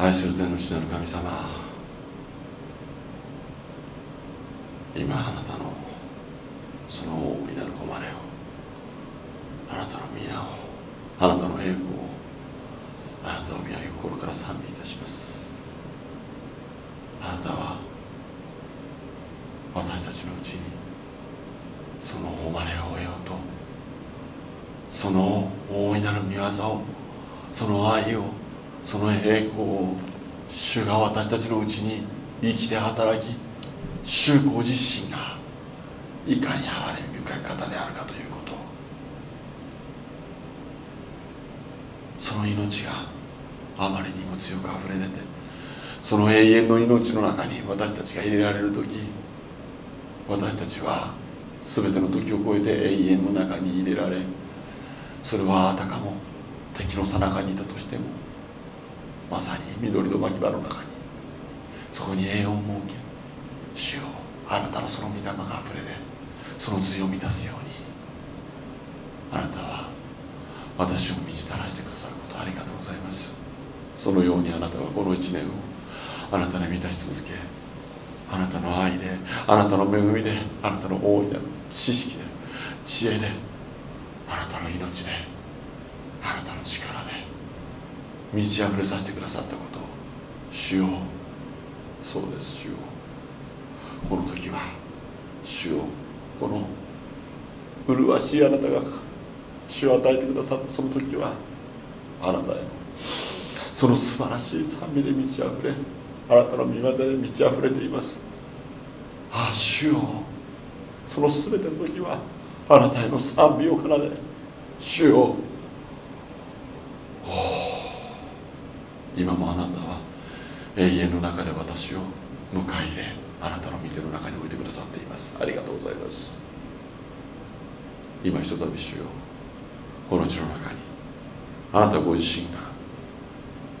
愛する天の父なる神様。今あなたのその大いなる誉れをあなたの皆をあなたの栄光をあなたを見上げ心から賛美いたします。あなたは私たちのうちにその誉れを得ようとその大いなる見業をその愛をその栄光を主が私たちのうちに生きて働き主ご自身がいかに憐れみ深い方であるかということ。その命があまりにも強くあふれ出てその永遠の命の中に私たちが入れられる時私たちは全ての時を超えて永遠の中に入れられそれはあたかも敵の最中にいたとしてもまさに緑の牧場の中に。そこに栄養を設け主よ。あなたのその御霊があふれでその髄を満たすように。あなたは私を満ちたらしてくださることありがとうございます。そのようにあなたはこの1年をあなたで満たし続けあなたの愛であなたの恵みであなたの大いなる知識で知恵であなたの命であなたの力で満ち溢れさせてくださったことを主よそうです主よこの時は主よこの麗しいあなたが主を与えてくださったその時はあなたへのその素晴らしい賛美で満ち溢れあなたの御業で満ち溢れています。ああ主よその全ての時はあなたへの賛美を奏で主よ今もあなたは永遠の中で私を迎え入れあなたの御手の中に置いてくださっています。ありがとうございます今ひとたび主よこの地の中に。あなたご自身が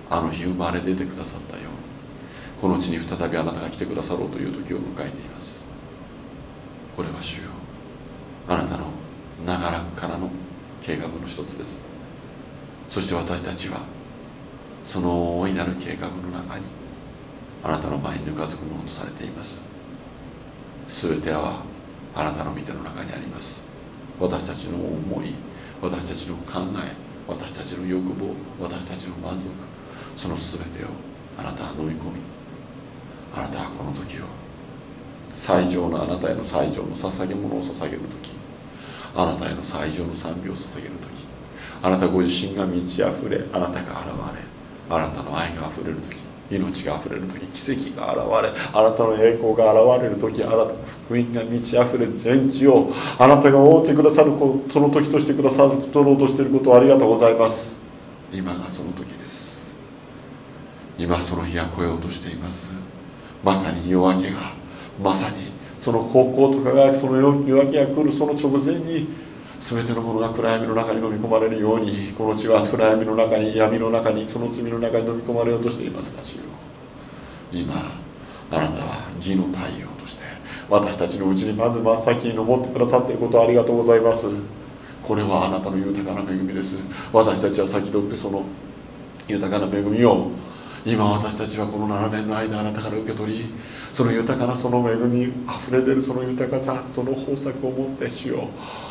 あの日生まれ出てくださったようにこの地に再びあなたが来てくださろうという時を迎えています。これは主よ。あなたの長らくからの計画の一つです。そして私たちはその大いなる計画の中にあなたの前にぬかずくものとされています。全てはあなたの御手の中にあります。私たちの思い私たちの考え私たちの欲望私たちの満足その全てをあなたは飲み込みあなたはこの時を最上のあなたへの最上の捧げ物を捧げる時あなたへの最上の賛美を捧げる時あなたご自身が満ち溢れあなたが現れあなたの愛が溢れる時命が溢れる時奇跡が現れあなたの栄光が現れる時あなたの福音が満ち溢れ全地をあなたが覆ってくださるその時としてくださる取ろうとしていることをありがとうございます。今がその時です。今その日が来ようとしています。まさに夜明けがまさにその高校と輝くその夜明けが来るその直前に全てのものが暗闇の中に飲み込まれるようにこの地は暗闇の中に闇の中にその罪の中に飲み込まれようとしていますが主よ。今あなたは義の太陽として私たちのうちにまず真っ先に登ってくださっていることをありがとうございます。これはあなたの豊かな恵みです。私たちは先取ってその豊かな恵みを今私たちはこの7年の間あなたから受け取りその豊かなその恵みあふれ出るその豊かさその豊作を持って主よ危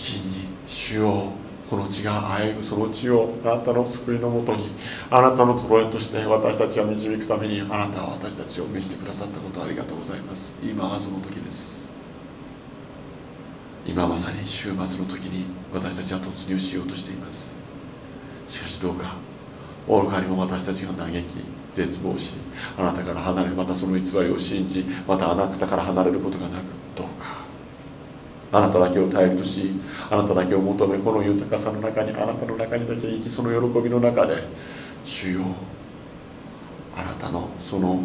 機に主よこの地があえぐその地をあなたの救いのもとにあなたのトロとして私たちは導くためにあなたは私たちを召してくださったことありがとうございます。今はその時です。今まさに週末の時に私たちは突入しようとしています。しかしどうか。愚かにも私たちが嘆き絶望しあなたから離れまたその偽りを信じまたあなたから離れることがなくどうかあなただけを頼りとしあなただけを求めこの豊かさの中にあなたの中にだけ生きその喜びの中で主よあなたのその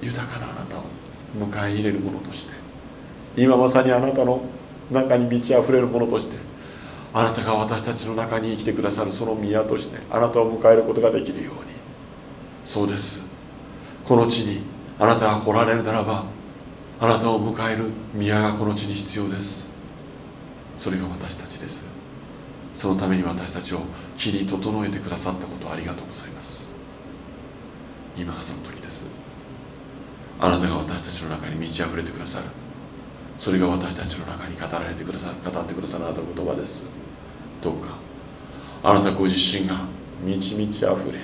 豊かなあなたを迎え入れるものとして今まさにあなたの中に満ち溢れるものとしてあなたが私たちの中に生きてくださるその宮としてあなたを迎えることができるように。そうです。この地にあなたが来られるならばあなたを迎える宮がこの地に必要です。それが私たちです。そのために私たちを切り整えてくださったことありがとうございます。今がその時です。あなたが私たちの中に満ち溢れてくださる。それが私たちの中に語られてくださる語ってくださるあなたの言葉です。どうかあなたご自身が満ち満ち溢れ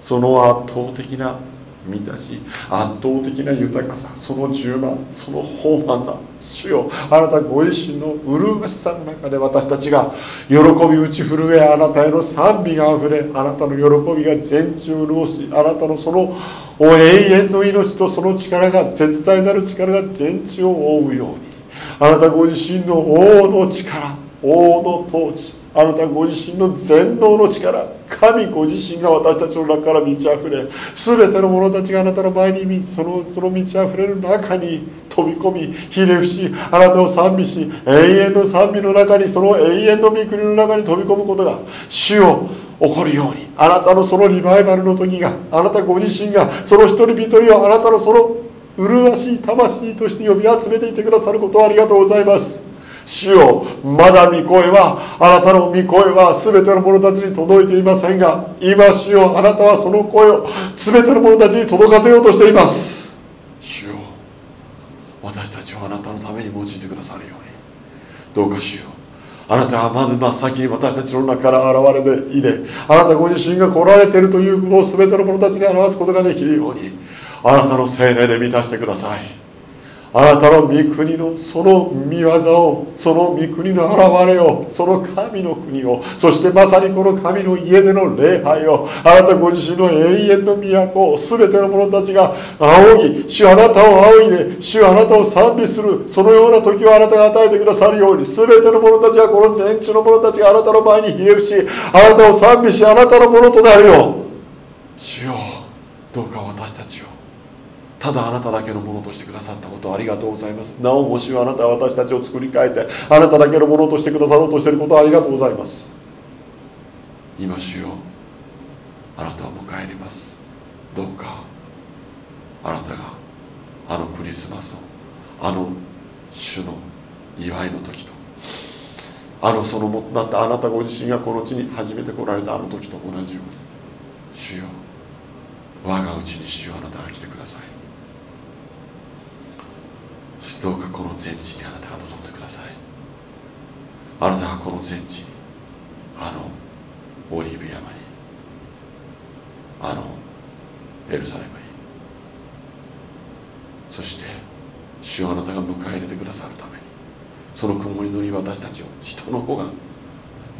その圧倒的な満たし圧倒的な豊かさその充満その豊満な主よ。あなたご自身の麗しさの中で私たちが喜び打ち震えあなたへの賛美があふれあなたの喜びが全中潤しあなたのその永遠の命とその力が絶大なる力が全地を覆うように。あなたご自身の王の力王の統治あなたご自身の全能の力神ご自身が私たちの中から満ち溢れ全ての者たちがあなたの前にそのその満ち溢れる中に飛び込みひれ伏しあなたを賛美し永遠の賛美の中にその永遠の御国の中に飛び込むことが主を起こるようにあなたのそのリバイバルの時があなたご自身がその一人一人をあなたのその麗しい魂として呼び集めていてくださることをありがとうございます。主よまだ御声はあなたの御声は全ての者たちに届いていませんが今主よあなたはその声を全ての者たちに届かせようとしています。主よ私たちをあなたのために用いてくださるように。どうか主ようあなたはまず真っ先に私たちの中から現れていであなたご自身が来られているということを全ての者たちに表すことができるようにあなたの精霊で満たしてください。あなたの御国のその御業をその御国の現れをその神の国をそしてまさにこの神の家での礼拝をあなたご自身の永遠の都を全ての者たちが仰ぎ主あなたを仰いで主あなたを賛美するそのような時をあなたが与えてくださるように全ての者たちはこの全地の者たちがあなたの前にひれ伏しあなたを賛美しあなたのものとなるよ主よどうか私たちただあなただけのものとしてくださったことありがとうございます。なおもしあなたは私たちを作り変えてあなただけのものとしてくださろうとしていることありがとうございます。今主よあなたを迎え入れます。どうかあなたがあのクリスマスのあの主の祝いの時とあのそのもとなったあなたご自身がこの地に初めて来られたあの時と同じように主よ我がうちに主よあなたが来てください。どうかこの全地にあなたが望んでください。あなたがこの全地にあのオリーブ山にあのエルサレムにそして主をあなたが迎え入れてくださるためにその曇りのに私たちを人の子が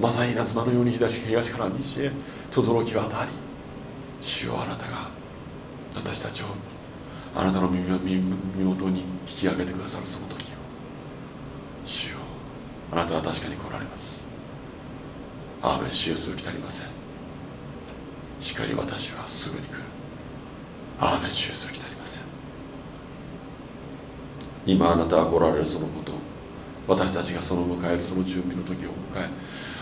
まさに稲妻のように東東から西へ轟き渡り主よあなたが私たちをあなたの身元に引き上げてくださるその時を主よ。あなたは確かに来られます。アーメン主よすぐ来たりません。しかり私はすぐに来る。アーメン主よすぐ来たりません。今あなたは来られるそのこと私たちがその迎えるその準備の時を迎え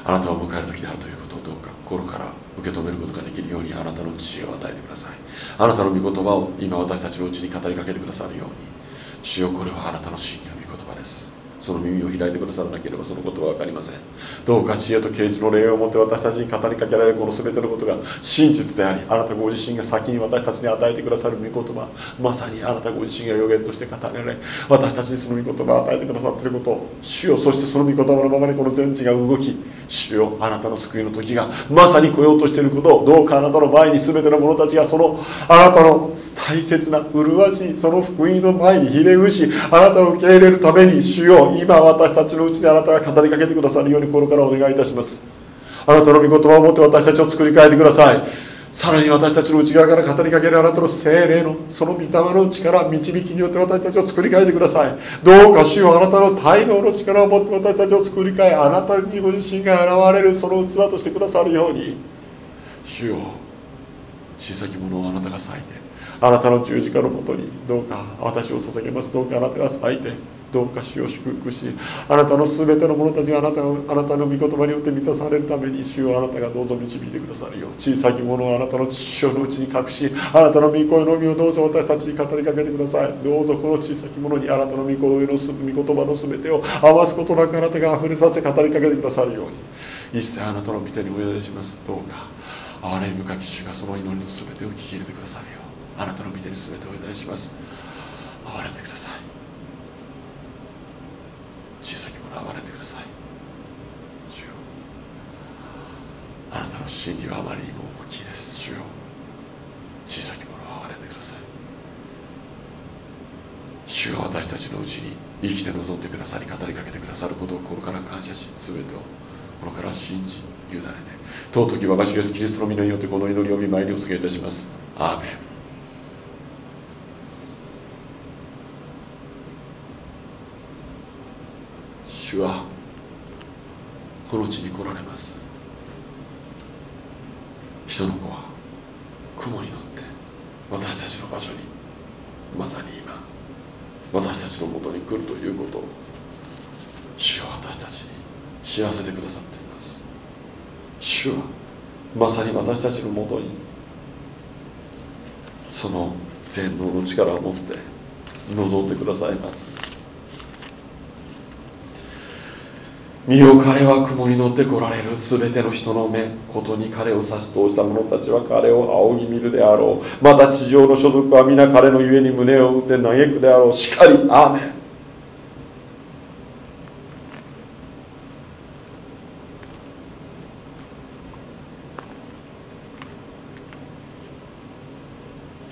あなたを迎える時であるということをどうか心から受け止めることができるようにあなたの知恵を与えてください。あなたの御言葉を今私たちのうちに語りかけてくださるように。主よこれはあなたの真理の御言葉です。その耳を開いてくださらなければそのことは分かりません。どうか知恵と啓示の霊を持って私たちに語りかけられるこの全てのことが真実でありあなたご自身が先に私たちに与えてくださる御言葉まさにあなたご自身が予言として語られ私たちにその御言葉を与えてくださっていることを主よそしてその御言葉のままにこの全地が動き主よあなたの救いの時がまさに来ようとしていることをどうかあなたの前に全ての者たちがそのあなたの大切な麗しいその福音の前にひれ伏しあなたを受け入れるために主よ今私たちのうちにあなたが語りかけてくださるように心からお願いいたします。あなたの御言葉を持って私たちを作り変えてください。さらに私たちの内側から語りかけるあなたの精霊のその御霊の力導きによって私たちを作り変えてください。どうか主よあなたの態度の力を持って私たちを作り変えあなたにご自身が現れるその器としてくださるように。主よ小さきものをあなたが裂いてあなたの十字架のもとにどうか私を捧げます。どうかあなたが裂いてどうか主を祝福しあなたの全ての者たちがあなたあなたの御言葉によって満たされるために主をあなたがどうぞ導いてくださるよう小さきものをあなたの父親のうちに隠しあなたの御声のみをどうぞ私たちに語りかけてください。どうぞこの小さきものにあなたの御声の御言葉の全てを余すことなくあなたが溢れさせ語りかけてくださるように。一切あなたの御手にお願いします。どうか憐れみ深き主がその祈りの全てを聞き入れてくださるようあなたの御手に全てお願いします。憐れんでください小さき者憐れんでください。主よ。あなたの真理はあまりにも大きいです。主よ。小さき者は憐れんでください。主が私たちのうちに生きて臨んでくださり語りかけてくださることを心から感謝し全てを心から信じ委ねて尊き我が主イエスキリストの身によってこの祈りを見舞いにお告げいたします。アーメン。主はこの地に来られます。人の子は雲に乗って私たちの場所にまさに今私たちのもとに来るということを主は私たちに知らせてくださっています。主はまさに私たちのもとにその全能の力を持って望んでくださいます。身を彼は雲に乗って来られる。全ての人の目ことに彼を差し通した者たちは彼を仰ぎ見るであろう。また地上の所属は皆彼の故に胸を打って嘆くであろう。しかりアーメン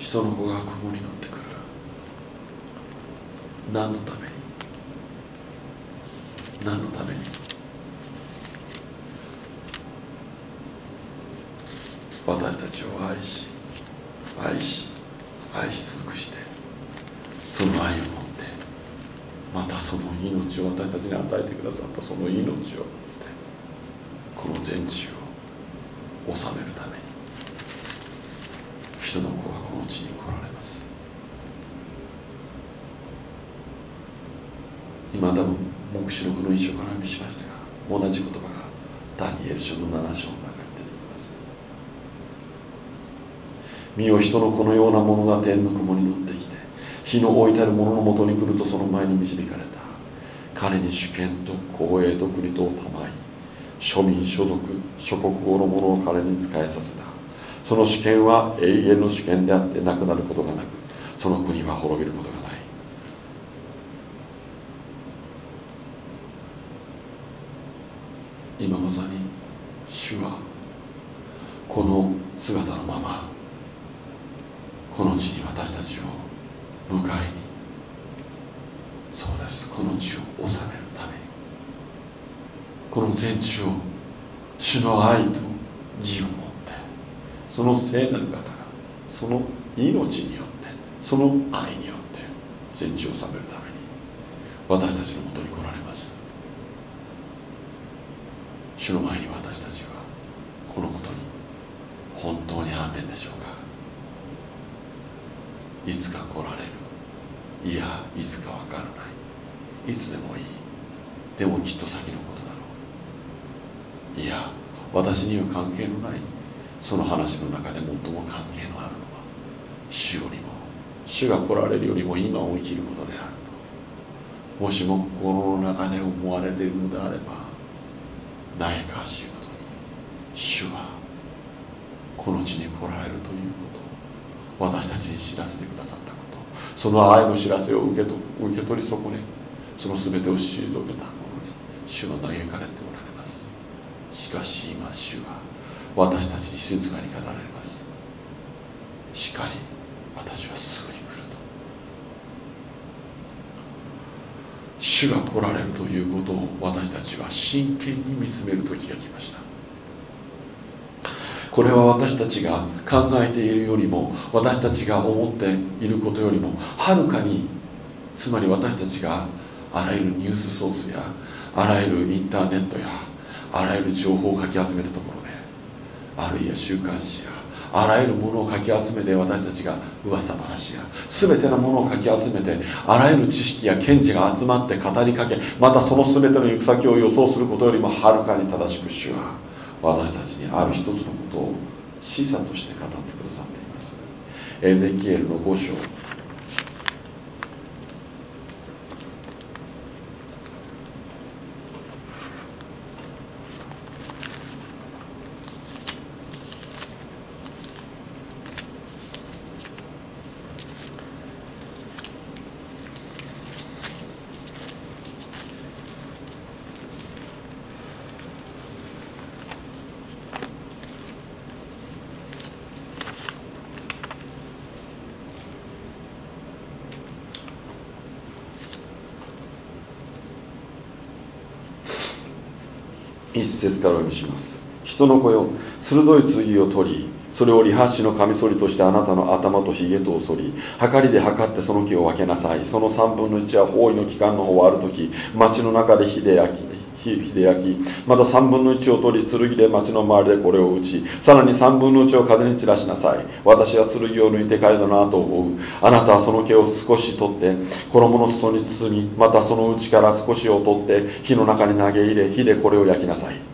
人の子が雲に乗ってくる何のために何のために私たちを愛し愛し愛し尽くしてその愛を持ってまたその命を私たちに与えてくださったその命を持ってこの全地を治めるために人の子はこの地に来られます今多分黙示録の一章から見しましたが同じ言葉がダニエル書の7章の中に出てきます身を人の子のようなものが天の雲に乗ってきて火の置いてある者のもとに来るとその前に導かれた彼に主権と光栄と国とを賜い庶民所属諸国語の者を彼に仕えさせた。その主権は永遠の主権であってなくなることがなくその国は滅びることがない今まさに主はこの姿のままこの地に私たちを迎えにそうですこの地を治めるためにこの全地を主の愛と義を持ってその聖なる方がその命によってその愛によって全地を治めるために私たちのもとに来られます。主の前に私たちはこのことに本当にアーメンでしょうか。いつか来られる。いやいつかわからない。いつでもいい。でもきっと先のことだろう。いや私には関係のない。その話の中で最も関係のあるの主よりも主が来られるよりも今を生きることであると。もしも心の中で思われているのであればないかしいことに主はこの地に来られるということ。を私たちに知らせてくださったこと。その愛の知らせを受けと受け取り損ねその全てを退けたものに主は嘆かれておられます。しかし今主は私たちに静かに語られます。しかり私はすぐに来ると。主が来られるということを私たちは真剣に見つめる時が来ました。これは私たちが考えているよりも私たちが思っていることよりもはるかにつまり私たちがあらゆるニュースソースやあらゆるインターネットやあらゆる情報をかき集めたところであるいは週刊誌やあらゆるものをかき集めて私たちが噂話や全てのものをかき集めてあらゆる知識や見地が集まって語りかけまたその全ての行く先を予想することよりもはるかに正しく主は私たちにある一つのことを示唆として語ってくださっています。エゼキエルの5章。一節からお読みします。人の子よ鋭い剣を取りそれを理髪師のカミソリとしてあなたの頭とひげとを剃り計りで測ってその木を分けなさい。その3分の1は包囲の期間の終わる時町の中で火で焼き火で焼き。また3分の1を取り剣で町の周りでこれを打ちさらに3分の1を風に散らしなさい。私は剣を抜いて彼らの後を追う。あなたはその毛を少し取って衣の裾に包みまたその内から少しを取って火の中に投げ入れ火でこれを焼きなさい。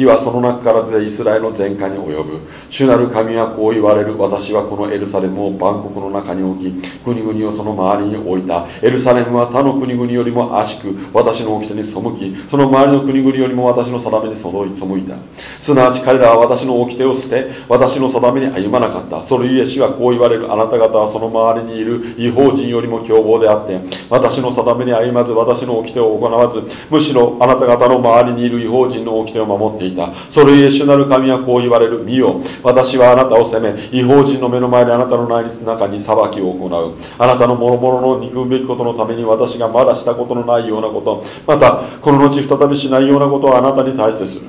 火はその中から出てイスラエルの前科に及ぶ。主なる神はこう言われる。私はこのエルサレムを万国の中に置き国々をその周りに置いた。エルサレムは他の国々よりも悪しく私の掟に背き。その周りの国々よりも私の定めに背いた。すなわち彼らは私の掟を捨て私の定めに歩まなかった。それゆえ主はこう言われる。あなた方はその周りにいる。違法人よりも凶暴であって私の定めに歩まず私の掟を行わずむしろあなた方の周りにいる違法人の掟を守ってていた。それゆえ主なる神はこう言われる。見よ。私はあなたを責め違法人の目の前であなたの内密の中に裁きを行う。あなたの諸々の憎むべきことのために私がまだしたことのないようなこと。またこの後再びしないようなことをあなたに対してする。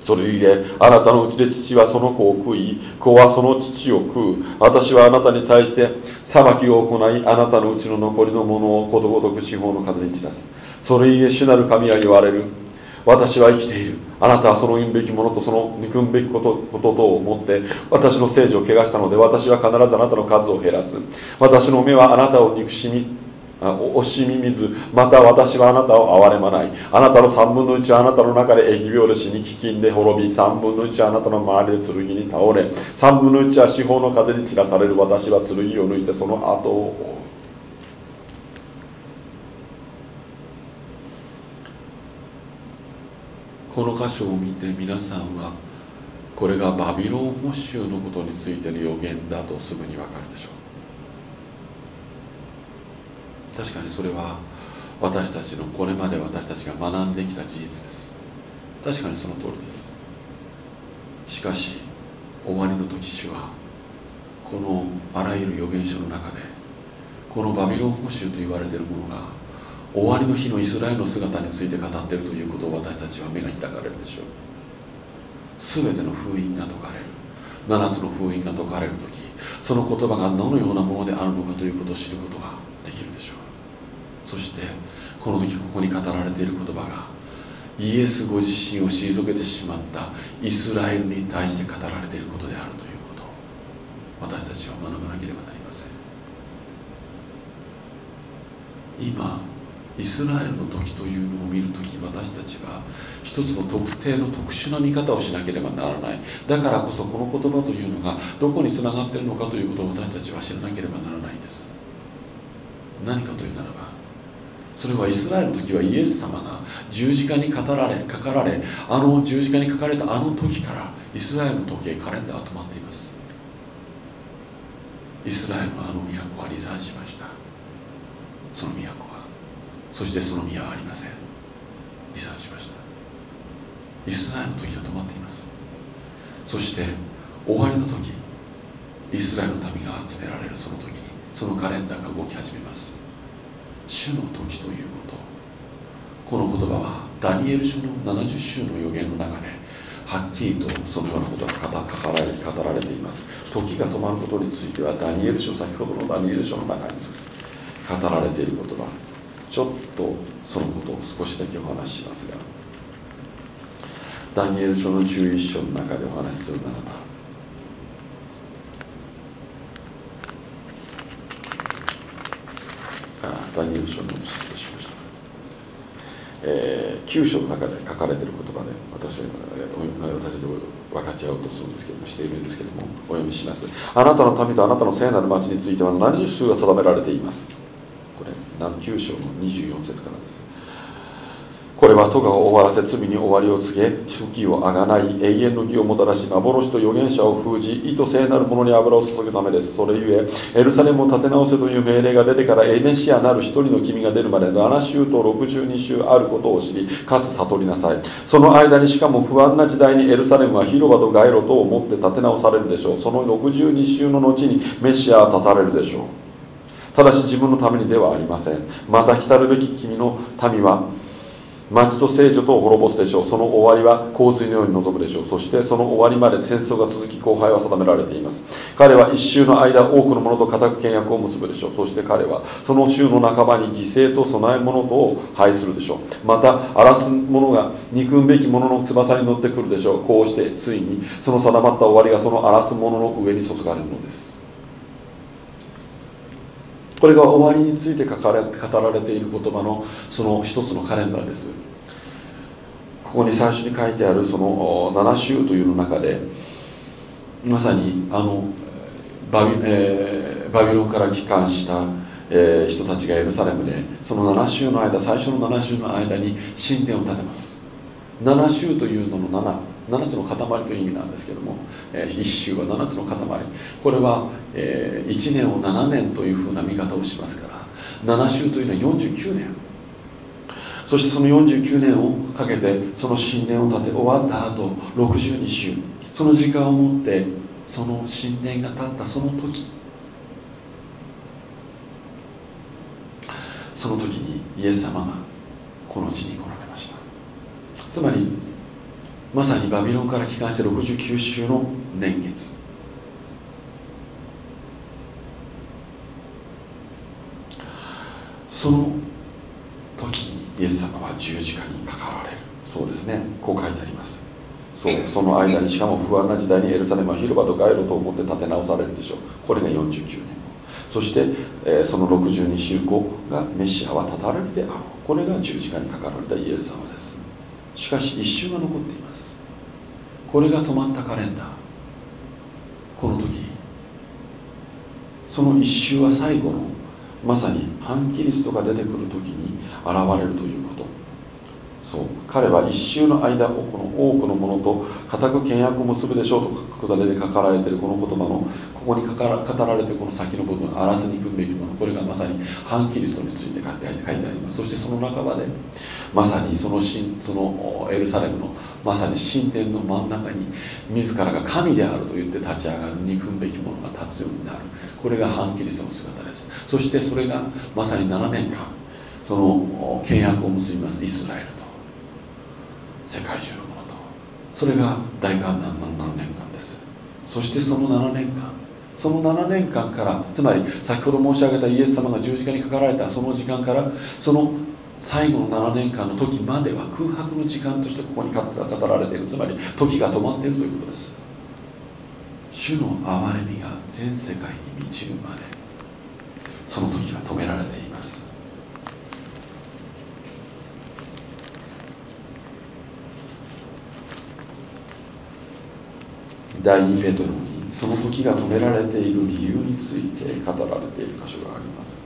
それゆえあなたのうちで父はその子を食い子はその父を食う。私はあなたに対して裁きを行いあなたのうちの残りのものをことごとく四方の風に散らす。それゆえ主なる神は言われる。私は生きている。あなたはその言うべきものとその憎むべきことことと思って私の聖女を汚したので私は必ずあなたの数を減らす。私の目はあなたを憎しみ惜しみ見ずまた私はあなたを憐れまない。あなたの3分の1はあなたの中で疫病で死に飢饉で滅び3分の1はあなたの周りで剣に倒れ3分の1は四方の風に散らされる。私は剣を抜いてその後を追う。この箇所を見て皆さんはこれがバビロン捕囚のことについての予言だとすぐに分かるでしょう。確かにそれは私たちのこれまで私たちが学んできた事実です。確かにその通りです。しかし終わりの時主はこのあらゆる預言書の中でこのバビロン捕囚と言われているものが終わりの日のイスラエルの姿について語っているということを私たちは目が開かれるでしょう。全ての封印が解かれる。7つの封印が解かれる時その言葉がどのようなものであるのかということを知ることができるでしょう。そしてこの時ここに語られている言葉がイエスご自身を退けてしまったイスラエルに対して語られていることであるということを私たちは学ばなければなりません。今イスラエルの時というのを見るとき私たちは一つの特定の特殊な見方をしなければならない。だからこそこの言葉というのがどこにつながっているのかということを私たちは知らなければならないんです。何かというならばそれはイスラエルの時はイエス様が十字架に語られかかられあの十字架に書かれたあの時からイスラエルの時計カレンダーは止まっています。イスラエルのあの都は離散しました。その都はそしてその宮はありません。離散しました。イスラエルの時は止まっています。そして終わりの時イスラエルの民が集められるその時にそのカレンダーが動き始めます。主の時ということ。この言葉はダニエル書の70週の予言の中ではっきりとそのようなことが語られ語られています。時が止まることについてはダニエル書先ほどのダニエル書の中に語られている言葉。ちょっとそのことを少しだけお話ししますがダニエル書の11章の中でお話しするならばダニエル書の失礼しました、えー、9章の中で書かれている言葉で私は私で分かち合おうとするんですけどもしているんですけどもお読みします。あなたの民とあなたの聖なる町については何十種が定められています。9章の24節からですこれは都が終わらせ罪に終わりを告げ主義をあがない永遠の義をもたらし幻と預言者を封じ意図聖なるものに油を注ぐためですそれゆえエルサレムを立て直せという命令が出てからエネシアなる一人の君が出るまで7週と62週あることを知りかつ悟りなさい。その間にしかも不安な時代にエルサレムは広場と街路とを持って立て直されるでしょう。その62週の後にメシアは立たれるでしょう。ただし自分のためにではありません。また来たるべき君の民は町と聖女とを滅ぼすでしょう。その終わりは洪水のように臨むでしょう。そしてその終わりまで戦争が続き後輩は定められています。彼は一周の間多くの者と固く契約を結ぶでしょう。そして彼はその週の半ばに犠牲と供え物とを廃するでしょう。また荒らす者が憎むべき者の翼に乗ってくるでしょう。こうしてついにその定まった終わりがその荒らす者の上に注がれるのです。これが終わりについて語られている言葉のその一つのカレンダーです。ここに最初に書いてあるその7週というの中でまさにあのバビ,、えー、バビロンから帰還した、えー、人たちがエルサレムでその7週の間最初の7週の間に神殿を建てます。7週というのの7 7つの塊という意味なんですけども、えー、1週は7つの塊。これは、えー、1年を7年というふうな見方をしますから7週というのは49年。そしてその49年をかけてその神殿を建て終わった後62週その時間をもってその神殿が建ったその時。その時にイエス様がこの地に来られました。つまりまさにバビロンから帰還して69週の年月。その時にイエス様は十字架にかかられる。そうですね。こう書いてあります。そうその間にしかも不安な時代にエルサレムは広場と街路と思って建て直されるでしょう。これが49年後。そして、えー、その62週後がメシアは立たれるであろう。これが十字架にかかられたイエス様です。しかし一瞬が残っています。これが止まったカレンダー。この時。その一周は最後のまさに反キリストが出てくる時に現れるということ。そう。彼は一周の間多くの多くのものと固く契約を結ぶでしょうと書くだで書かられているこの言葉のここに語られてこの先の部分荒らすに組むべきもの。これがまさに反キリストについて書いてあります。そしてその半ばでまさにそのそのエルサレムのまさに神殿の真ん中に自らが神であると言って立ち上がる憎むべきものが立つようになる。これが反キリストの姿です。そしてそれがまさに7年間その契約を結びますイスラエルと。世界中のものと。それが大観難の7年間です。そしてその7年間その7年間からつまり先ほど申し上げたイエス様が十字架にかかられたその時間からその最後の7年間の時までは空白の時間としてここに語られている。つまり時が止まっているということです。主の憐れみが全世界に満ちるまでその時は止められています。第2ペトロにその時が止められている理由について語られている箇所があります。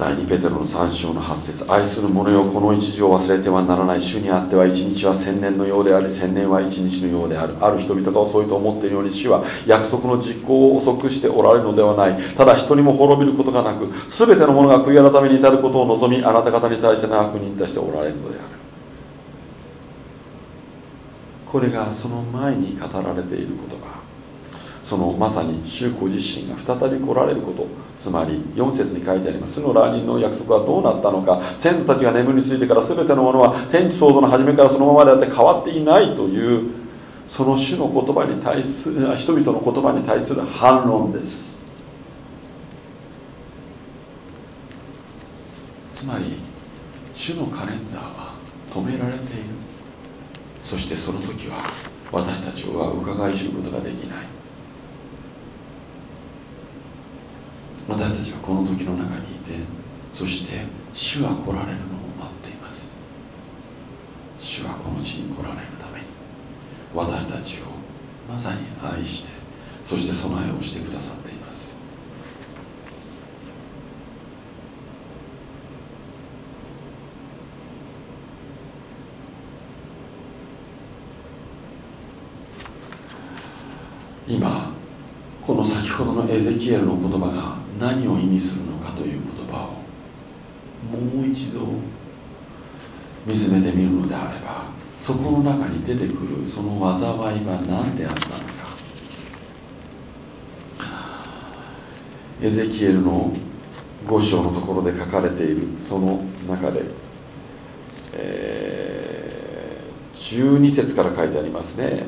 第2ペテロの3章の8節愛する者よこの一時を忘れてはならない。主にあっては一日は千年のようであり千年は一日のようである。ある人々が遅いと思っているように主は約束の実行を遅くしておられるのではない。ただ人にも滅びることがなく全ての者が悔い改めに至ることを望みあなた方に対しての悪人としておられるのである。これがその前に語られている言葉そのまさに主ご自身が再び来られることつまり4節に書いてあります。の来人の約束はどうなったのか。先祖たちが眠りについてから全てのものは天地創造の初めからそのままであって変わっていないというその主の言葉に対する人々の言葉に対する反論です。つまり主のカレンダーは止められている。そしてその時は私たちは伺い知ることができない。私たちはこの時の中にいてそして主は来られるのを待っています。主はこの地に来られるために私たちをまさに愛してそして備えをしてくださっています。今この先ほどのエゼキエルの言葉が何を意味するのかという言葉をもう一度。見つめてみるのであればそこの中に出てくるその災いは何であったのか。エゼキエルの5章のところで書かれているその中で、えー、12節から書いてありますね。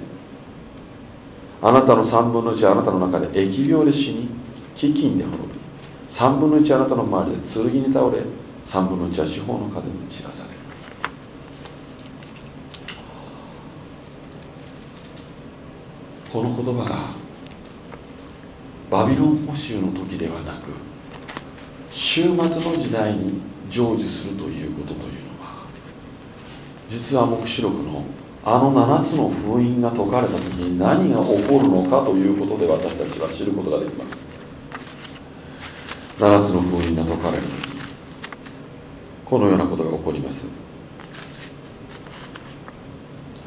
あなたの3分の1はあなたの中で疫病で死に飢饉で滅び3分の1あなたの周りで剣に倒れ3分の1は四方の風に散らされる。この言葉がバビロン捕囚の時ではなく終末の時代に成就するということというのは実は黙示録のあの7つの封印が解かれた時に何が起こるのかということで私たちは知ることができます。7つの封印が解かれる。このようなことが起こります。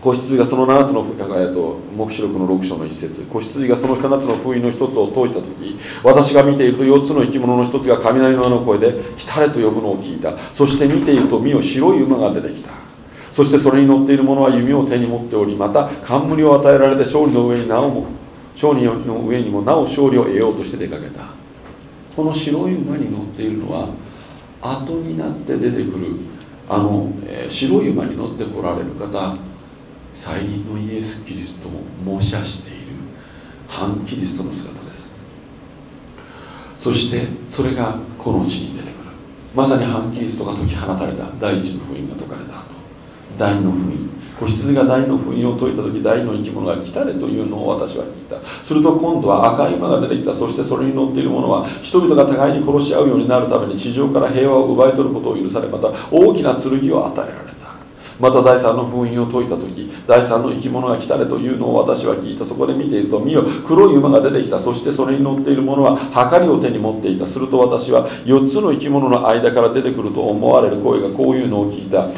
子羊がその7つの、えっと、黙示録の6章の一節。子羊がその7つの封印の一つを解いた時私が見ていると4つの生き物の一つが雷のあの声で「来たれ」と呼ぶのを聞いた。そして見ていると見よ白い馬が出てきた。そしてそれに乗っている者は弓を手に持っておりまた冠を与えられて勝利の上になおも勝利の上にもなお勝利を得ようとして出かけた。この白い馬に乗っているのは後になって出てくるあの、えー、白い馬に乗ってこられる方再臨のイエス・キリストも模写している反キリストの姿です。そしてそれがこの地に出てくる。まさに反キリストが解き放たれた。第一の福音が解かれた後。第二の福音子羊が第二の福音を解いた時第二の生き物が来たれというのを私は聞いた。すると今度は赤い馬が出てきた。そしてそれに乗っている者は人々が互いに殺し合うようになるために地上から平和を奪い取ることを許されまた大きな剣を与えられた。また第三の封印を解いた時第三の生き物が来たれというのを私は聞いた。そこで見ていると見よ黒い馬が出てきた。そしてそれに乗っている者は計りを手に持っていた。すると私は4つの生き物の間から出てくると思われる声がこういうのを聞いた。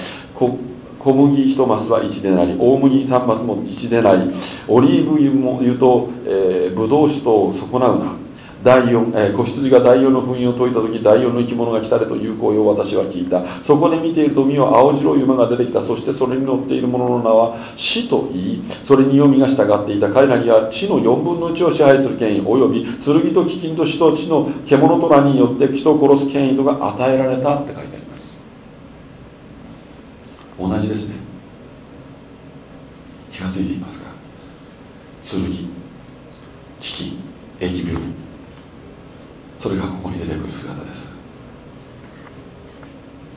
小麦1マスは1でなり大麦3マスも1でなりオリーブ油と、えー、ブドウ酒と損なうな。第4、えー、子羊が第4の封印を解いた時第4の生き物が来たれという声を私は聞いた。そこで見ていると見よ青白い馬が出てきた。そしてそれに乗っている者の名は死と言いそれに読みが従っていた。彼らには地の4分の1を支配する権威および剣と飢饉と死と地の獣とらによって人を殺す権威とが与えられたって書いてあります同じですね。気がついていますか？剣飢饉疫病。それがここに出てくる姿です。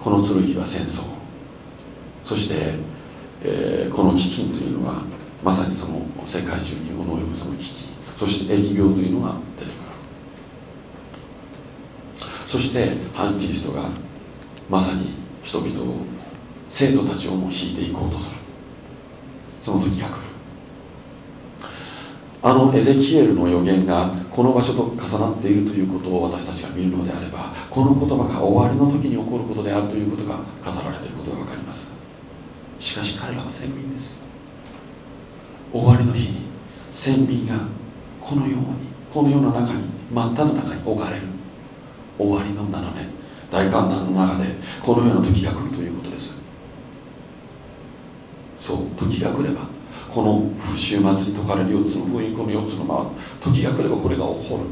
この剣は戦争。そして、えー、この飢饉というのはまさにその世界中に物を呼ぶその危機そして疫病というのが出てくる。そして反キリストがまさに人々を生徒たちをも引いていこうとする。その時が来るあのエゼキエルの予言がこの場所と重なっているということを私たちが見るのであればこの言葉が終わりの時に起こることであるということが語られていることが分かります。しかし彼らは先民です。終わりの日に先民がこのようにこの世の中に真っ只中に置かれる。終わりの7年大観覧の中でこのような時が来るということです。そう時が来ればこの週末に解かれる4つの封印この4つのまま時が来ればこれが起こる。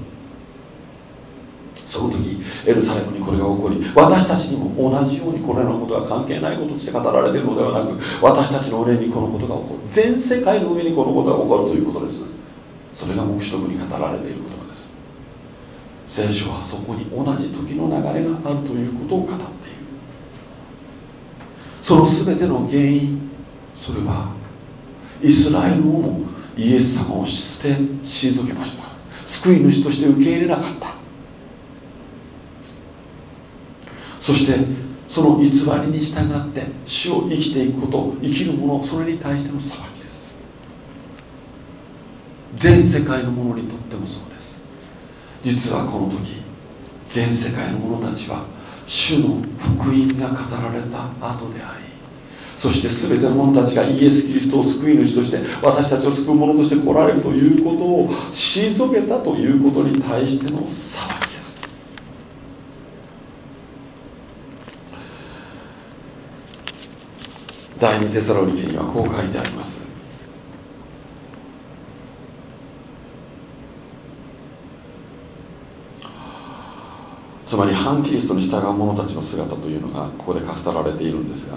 その時エルサレムにこれが起こり私たちにも同じようにこのようなことが関係ないこととして語られているのではなく私たちの上にこのことが起こる。全世界の上にこのことが起こるということです。それが黙示録に語られていることです。聖書はそこに同じ時の流れがあるということを語っている。その全ての原因それはイスラエルもイエス様を捨て退けました。救い主として受け入れなかった。そしてその偽りに従って主を生きていくこと生きる者それに対しての裁きです。全世界の者にとってもそうです。実はこの時全世界の者たちは主の福音が語られた後でありそして全ての者たちがイエス・キリストを救い主として私たちを救う者として来られるということを退けたということに対しての裁きです。第二テサロニケにはこう書いてあります。つまり反キリストに従う者たちの姿というのがここで語られているんですが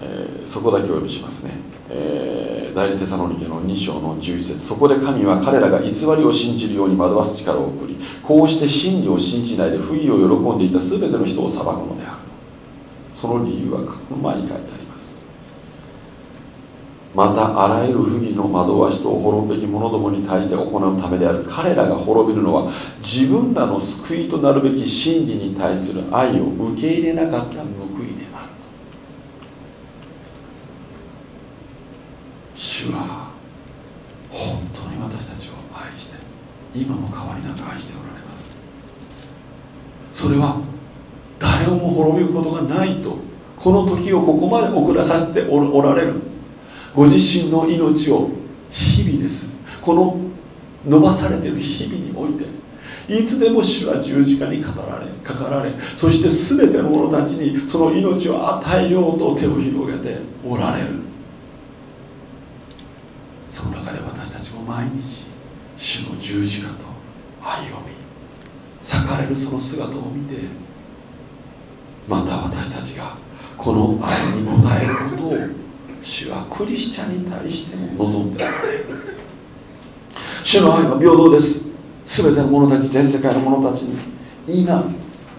えー、そこだけお呼びしますね、えー、第二テサロニケの2章の11節。そこで神は彼らが偽りを信じるように惑わす力を送りこうして真理を信じないで不義を喜んでいた全ての人を裁くのである。その理由はこの前に書いてあります。またあらゆる不義の惑わしと滅ぶべき者どもに対して行うためである。彼らが滅びるのは自分らの救いとなるべき真理に対する愛を受け入れなかった報いである主は本当に私たちを愛して今も変わりなく愛しておられます。それは誰をも滅びることがないとこの時をここまで遅らさせておられる。ご自身の命を日々です。この伸ばされている日々においていつでも主は十字架に語られかかられそして全ての者たちにその命を与えようと手を広げておられるその中で私たちも毎日主の十字架と愛を見裂かれるその姿を見てまた私たちがこの愛に応えることを主はクリスチャンに対しても望んでおられる。主の愛は平等です。全ての者たち全世界の者たちに今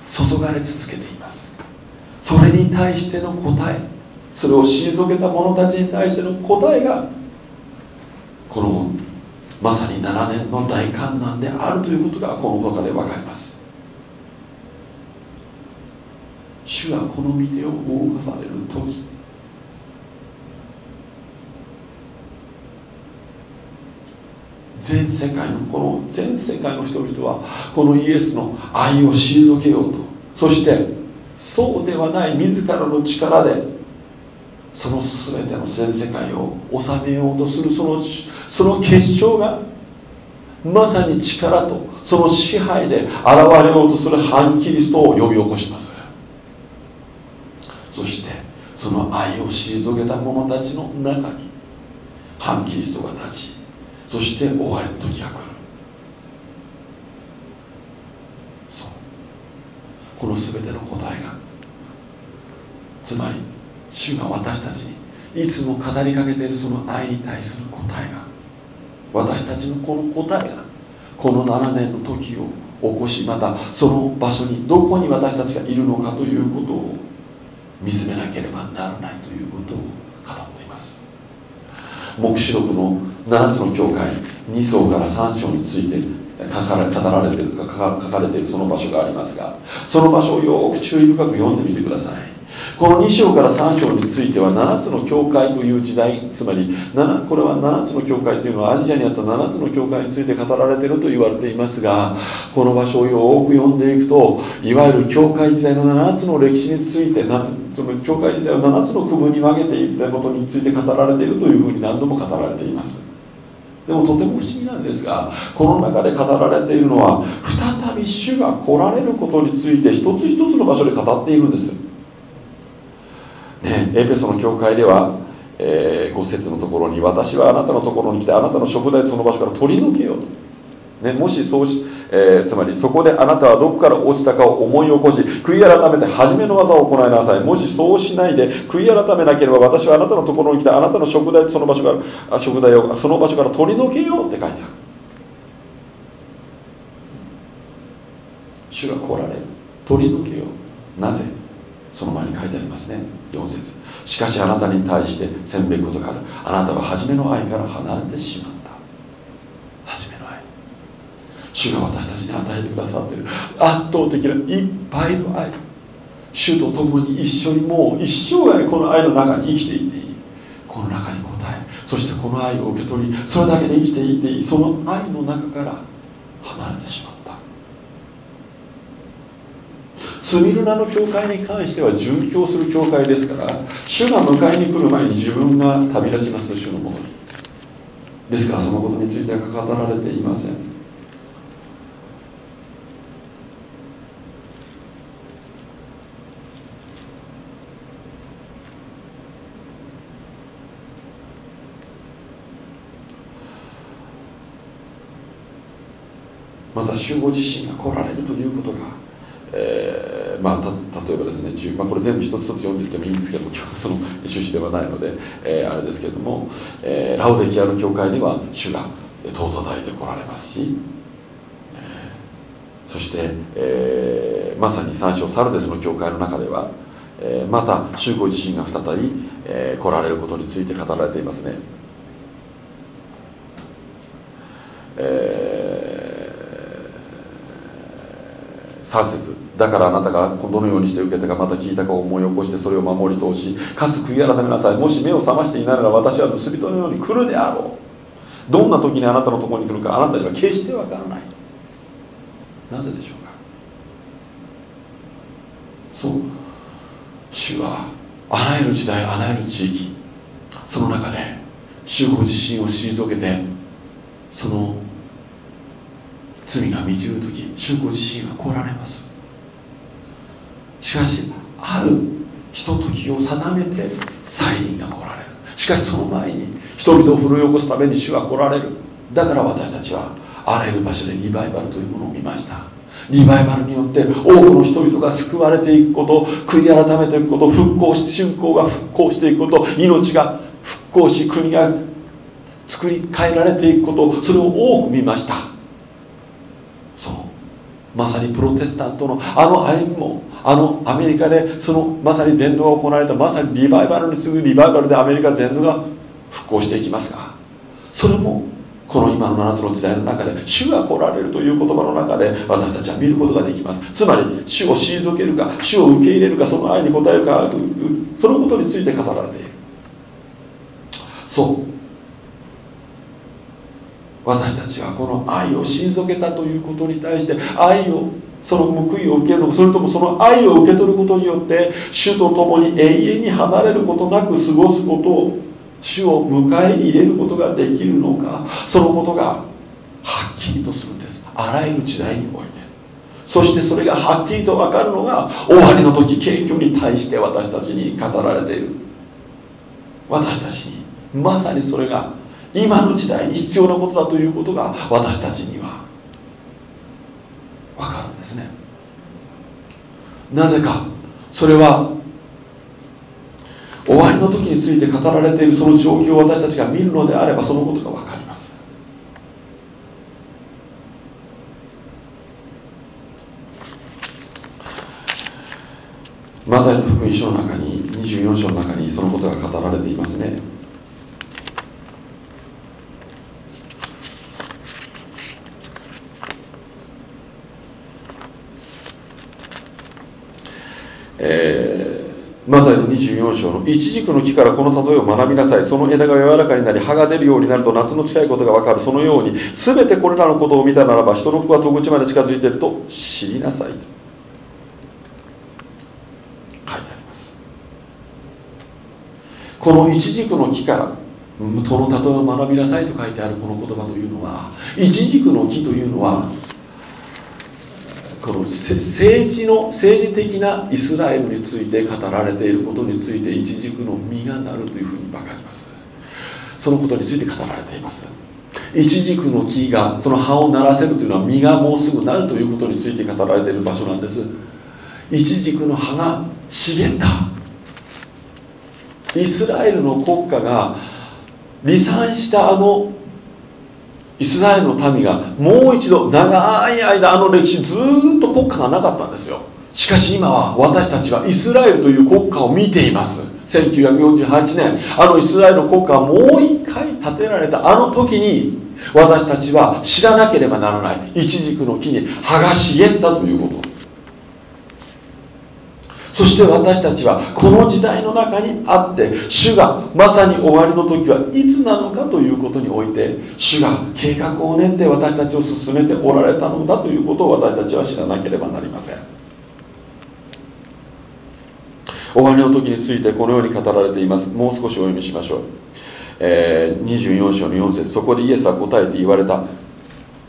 注がれ続けています。それに対しての答えそれを退けた者たちに対しての答えがこのまさに7年の大観難であるということがこの中で分かります。主がこの御手を動かされる時。全世界のこの全世界の人々はこのイエスの愛を退けようと。そしてそうではない自らの力でその全ての全世界を治めようとするそのその結晶がまさに力とその支配で現れようとする反キリストを呼び起こします。そしてその愛を退けた者たちの中に反キリストが立ちそして終わりの時が来る。そう。この全ての答えがつまり主が私たちにいつも語りかけているその愛に対する答えが私たちのこの答えがこの7年の時を起こしまたその場所にどこに私たちがいるのかということを見つめなければならないということを語っています。黙示録の7つの教会2層から3章について書かれ語られているか書かれているその場所がありますがその場所をよく注意深く読んでみてください。この2章から3章については7つの教会という時代つまりこれは7つの教会というのはアジアにあった7つの教会について語られていると言われていますがこの場所をよく読んでいくといわゆる教会時代の7つの歴史についてその教会時代を7つの区分に分けていったことについて語られているというふうに何度も語られています。でもとても不思議なんですがこの中で語られているのは再び主が来られることについて一つ一つの場所で語っているんです、エペソの教会では、えー、5節のところに私はあなたのところに来てあなたの食材その場所から取り除けようと、ね、もしそうし、えー、つまりそこであなたはどこから落ちたかを思い起こし悔い改めて初めの技を行いなさい。もしそうしないで悔い改めなければ私はあなたのところに来てあなたの食材その場所から食材をその場所から取り除けようって書いてある。主が来られる取り除けよう。なぜ？その前に書いてありますね。4節。しかしあなたに対してせんべくことがある。あなたは初めの愛から離れてしまった。初めの愛。主が私たちに与えてくださっている。圧倒的ないっぱいの愛。主と共に一緒にもう一生涯この愛の中に生きていていい。この中に応え。そしてこの愛を受け取りそれだけで生きていていい。その愛の中から離れてしまうスミルナの教会に関しては殉教する教会ですから主が迎えに来る前に自分が旅立ちます主のもとに。ですからそのことについては語られていません。また主ご自身が来られるということがまあ、例えばですね、まあ、これ全部一つ一つ読んでいってもいいんですけども今日 その趣旨ではないので、えー、あれですけれども、えー、ラオデキアの教会には主が戸を叩いて来られますし、そして、えまさに三章サルデスの教会の中では、えまた主ご自身が再び、え来られることについて語られていますね。えー、3節だからあなたがどのようにして受けたかまた聞いたかを思い起こしてそれを守り通しかつ悔い改めなさい。もし目を覚ましていないなら私は盗人のように来るであろう。どんな時にあなたのところに来るかあなたには決してわからない。なぜでしょうか？そう主はあらゆる時代あらゆる地域その中で主ご自身を退けてその罪が満ちる時主ご自身が来られます。しかしあるひとときを定めて再臨が来られる。しかしその前に人々を奮い起こすために主は来られる。だから私たちはあらゆる場所でリバイバルというものを見ました。リバイバルによって多くの人々が救われていくこと悔い改めていくこと復興し信仰が復興していくこと命が復興し国が作り変えられていくことそれを多く見ました。そう。まさにプロテスタントのあの歩みもあのアメリカでそのまさに伝道が行われたまさにリバイバルに次ぐリバイバルでアメリカ全土が復興していきますがそれもこの今の7つの時代の中で主が来られるという言葉の中で私たちは見ることができます。つまり主を退けるか主を受け入れるかその愛に応えるかというそのことについて語られている。そう。私たちはこの愛を退けたということに対して愛をその報いを受けるのかそれともその愛を受け取ることによって主と共に永遠に離れることなく過ごすことを主を迎え入れることができるのかそのことがはっきりとするんです。あらゆる時代において。そしてそれがはっきりと分かるのが終わりの時謙虚に対して私たちに語られている。私たちにまさにそれが今の時代に必要なことだということが私たちにはですね。なぜかそれは終わりの時について語られているその状況を私たちが見るのであればそのことが分かります。マタイの福音書の中に24章の中にそのことが語られていますね。えー、マタイの24章の一軸の木からこの例えを学びなさい。その枝が柔らかになり葉が出るようになると夏の近いことが分かる。そのように全てこれらのことを見たならば人の子は戸口まで近づいていると知りなさい。と書いてあります。この一軸の木からその例えを学びなさいと書いてあるこの言葉というのは一軸の木というのはこの政治の政治的なイスラエルについて語られていることについて一軸の実がなるというふうに分かります。そのことについて語られています。一軸の木がその葉をならせるというのは実がもうすぐなるということについて語られている場所なんです。一軸の葉が茂った。イスラエルの国家が離散したあのイスラエルの民がもう一度長い間あの歴史ずっと国家がなかったんですよ。しかし今は私たちはイスラエルという国家を見ています。1948年あのイスラエルの国家がもう一回建てられたあの時に私たちは知らなければならないイチジクの木に葉が茂ったということ。そして私たちはこの時代の中にあって主がまさに終わりの時はいつなのかということにおいて主が計画を練って私たちを進めておられたのだということを私たちは知らなければなりません。終わりの時についてこのように語られています。もう少しお読みしましょう、えー、24章の4節。そこでイエスは答えて言われた。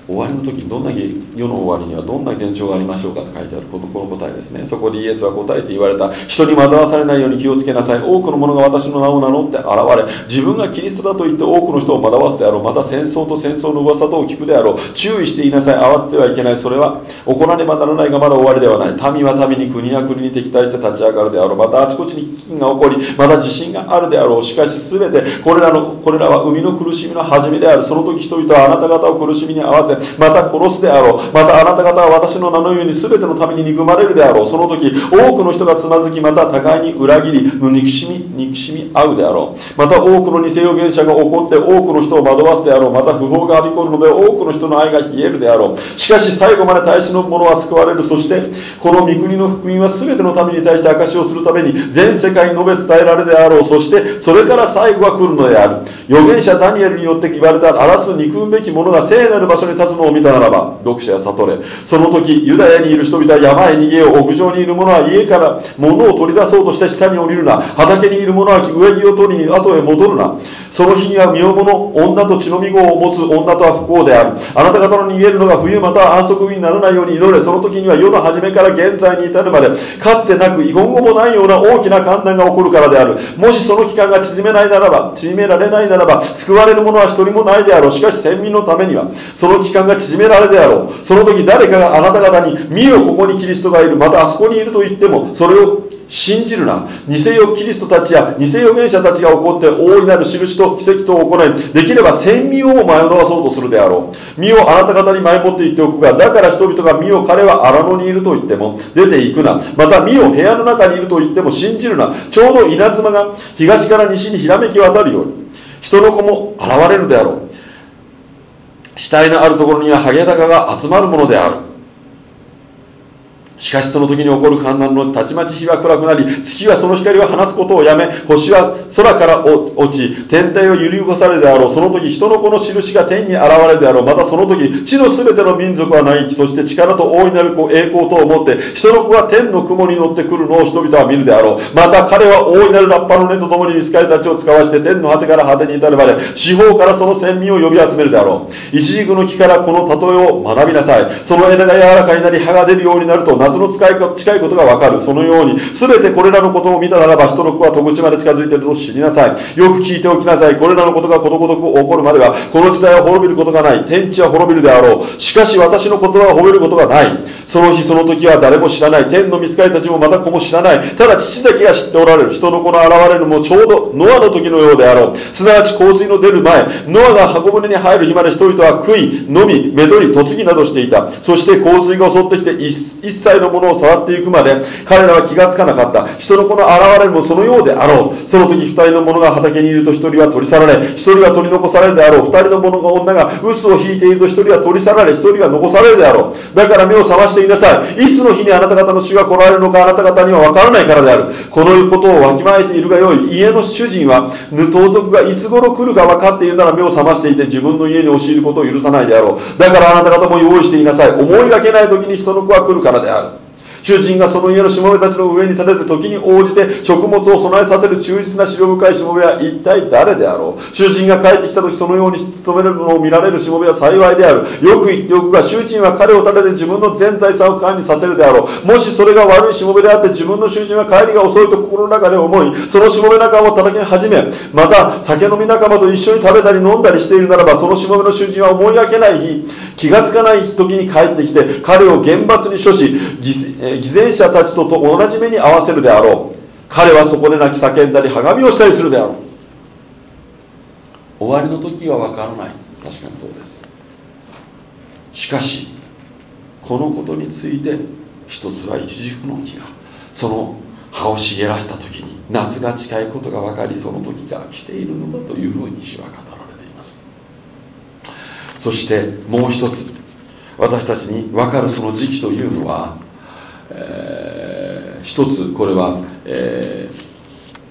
終わりの時にどんな世の終わりにはどんな現象がありましょうかと書いてあるこの答えですね。そこでイエスは答えて言われた人に惑わされないように気をつけなさい。多くの者が私の名を名乗って現れ自分がキリストだと言って多くの人を惑わすであろうまた戦争と戦争の噂とを聞くであろう。注意していなさい。慌ててはいけない。それは行わねばならないがまだ終わりではない。民は民に国や国に敵対して立ち上がるであろう。またあちこちに飢饉が起こりまた地震があるであろう。しかし全てこれらのこれらは生みの苦しみの始めである。その時人々はあなた方を苦しみに合わせ また殺すであろう。またあなた方は私の名のように全てのために憎まれるであろう。その時多くの人がつまずきまた互いに裏切り憎しみ憎しみ合うであろう。また多くの偽預言者が起こって多くの人を惑わすであろう。また不法がはびこるので多くの人の愛が冷えるであろう。しかし最後まで大使の者は救われる。そしてこの御国の福音は全てのために対して証しをするために全世界に述べ伝えられるであろう。そしてそれから最後は来るのである。預言者ダニエルによって言われた荒らす憎むべき者が聖なる場所に立つのを見たならば読者や悟れ。その時ユダヤにいる人々は山へ逃げよう。屋上にいる者は家から物を取り出そうとして下に降りるな。畑にいる者は上着を取りに後へ戻るな。その日には身重の女と血のみ子を持つ女とは不幸である。あなた方の逃げるのが冬または安息日にならないように祈れその時には世の初めから現在に至るまでかつてなく遺言後もないような大きな観難が起こるからである。もしその期間が縮めないならば縮められないならば救われる者は一人もないであろう。しかし先民のためにはその期間が縮められであろう。その時誰かがあなた方に見よここにキリストがいる。またあそこにいると言ってもそれを信じるな。偽よキリストたちや偽預言者たちが起こって大いなる印と奇跡とを行いできれば千民を迷わそうとするであろう。身をあなた方に前もって言っておくがだから人々が身を彼は荒野にいると言っても出て行くな。また身を部屋の中にいると言っても信じるな。ちょうど稲妻が東から西にひらめき渡るように人の子も現れるであろう。死体のあるところにはハゲタカが集まるものである。しかしその時に起こる観覧のたちまち日は暗くなり月はその光を放つことをやめ星は空から落ち天体を揺り動かされるであろう。その時人の子の印が天に現れるであろう。またその時地の全ての民族はない。そして力と大いなる栄光とを持って人の子が天の雲に乗ってくるのを人々は見るであろう。また彼は大いなるラッパの根とともに見つかりたちを使わして天の果てから果てに至るまで四方からその先民を呼び集めるであろう。一軸の木からこの例えを学びなさい。その枝が柔らかになり葉が出るようになると夏の使い近いことがわかる。そのように全てこれらのことを見たならば人の子は戸口まで近づいていると知りなさい。よく聞いておきなさい。これらのことがことごとく起こるまではこの時代は滅びることがない。天地は滅びるであろう。しかし私の言葉は滅びることがない。その日その時は誰も知らない。天の見つかりたちもまた子も知らない。ただ父だけが知っておられる。人の子の現れるもちょうどノアの時のようであろう。すなわち洪水の出る前ノアが箱舟に入る日まで人々は食い飲みめどり嫁ぎなどしていた。そして洪水が襲ってきて一切のものを触っていくまで彼らは気がつかなかった。人の子の現れもそのようであろう。その時二人の者が畑にいると一人は取り去られ一人は取り残されるであろう。二人の者が女が臼を引いていると一人は取り去られ一人は残されるであろう。だから目を覚ましていなさい。いつの日にあなた方の主が来られるのかあなた方には分からないからである。このことをわきまえているがよい。家の主人は盗賊がいつ頃来るか分かっているなら目を覚ましていて自分の家に押し入ることを許さないであろう。だからあなた方も用意していなさい。思いがけない時に人の子は来るからである。主人がその家のしもべたちの上に立てて時に応じて食物を備えさせる忠実な資料深いしもべは一体誰であろう。主人が帰ってきた時そのように務めるのを見られるしもべは幸いである。よく言っておくが主人は彼を立てて自分の全財産を管理させるであろう。もしそれが悪いしもべであって自分の主人は帰りが遅いと心の中で思いそのしもべ仲間を叩き始めまた酒飲み仲間と一緒に食べたり飲んだりしているならばそのしもべの主人は思いがけない日気がつかない時に帰ってきて彼を厳罰に処し偽善者たちとと同じ目に合わせるであろう。彼はそこで泣き叫んだりはがみをしたりするであろう。終わりの時は分からない。確かにそうです。しかしこのことについて一つは一軸の木がその葉を茂らした時に夏が近いことが分かりその時が来ているのだというふうに主は語られています。そしてもう一つ私たちに分かるその時期というのはえー、一つこれは、え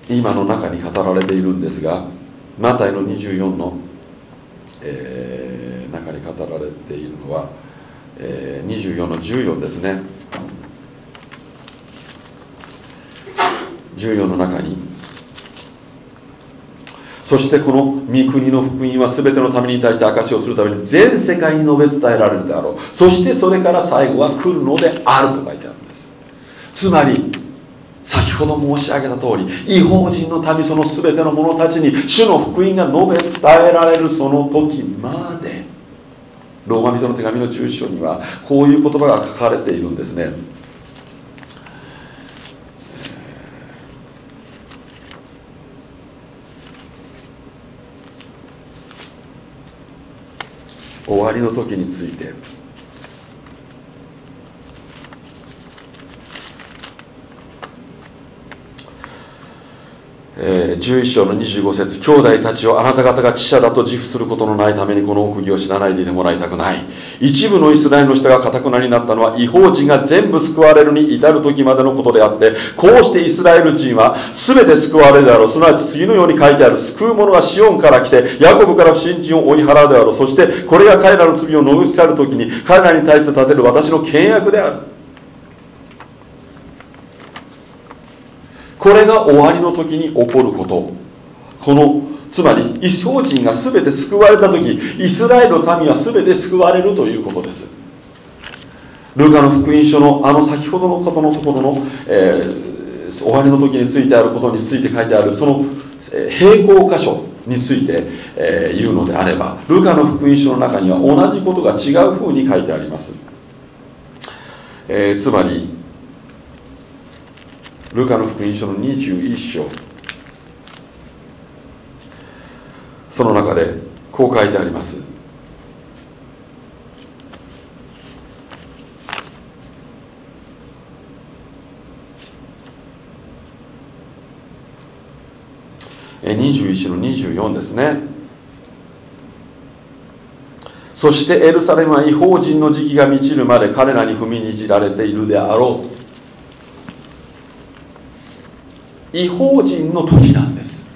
ー、今の中に語られているんですがマタイの24の、えー、中に語られているのは、えー、24の14ですね。14の中に。そしてこの御国の福音は全てのために対して証しをするために全世界に述べ伝えられるであろう。そしてそれから最後は来るのであると書いてある。つまり先ほど申し上げた通り違法人の民その全ての者たちに主の福音が述べ伝えられるその時までローマ人の手紙の11章にはこういう言葉が書かれているんですね。終わりの時について。えー、11章の25節兄弟たちをあなた方が記者だと自負することのないためにこの奥義を知らないでいてもらいたくない。一部のイスラエルの人が堅くなになったのは違法人が全部救われるに至る時までのことであってこうしてイスラエル人は全て救われるであろう。すなわち次のように書いてある。救う者はシオンから来てヤコブから不信心を追い払うであろう。そしてこれが彼らの罪を野口去る時に彼らに対して立てる私の契約である。これが終わりの時に起こること。このつまり異邦人が全て救われた時イスラエルの民は全て救われるということです。ルカの福音書のあの先ほどのことのところの、えー、終わりの時についてあることについて書いてあるその、えー、平行箇所について、えー、言うのであればルカの福音書の中には同じことが違うふうに書いてあります、えー、つまりルカの福音書の21章。その中でこう書いてあります。21の24ですね。そしてエルサレムは違法人の時期が満ちるまで彼らに踏みにじられているであろう。違法人の時なんです。